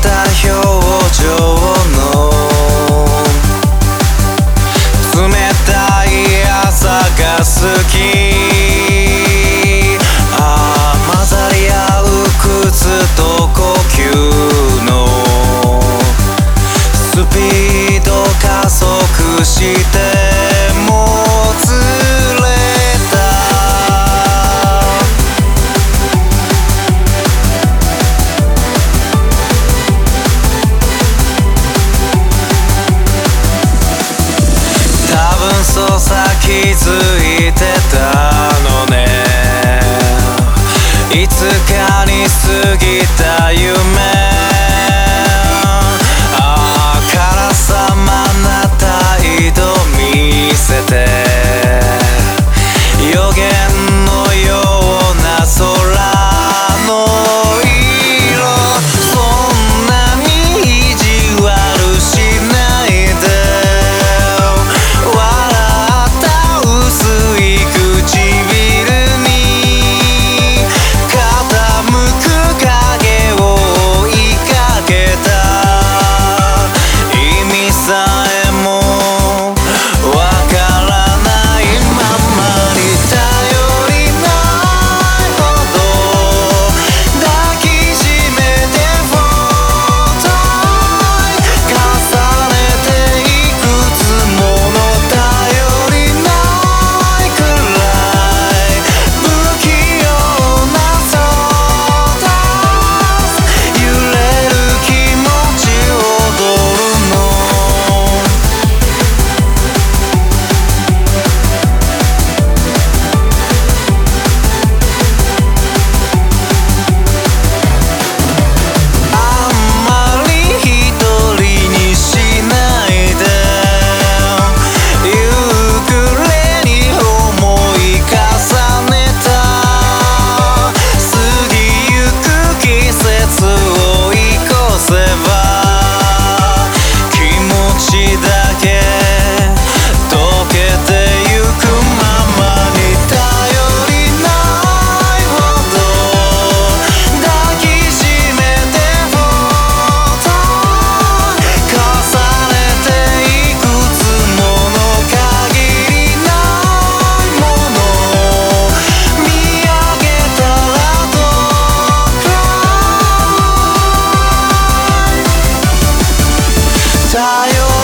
た表情の冷たい朝が好き。ああ混ざり合う靴と呼吸の。スピード加速し分そうさ気づいてたのね。いつかに過ぎ tayo.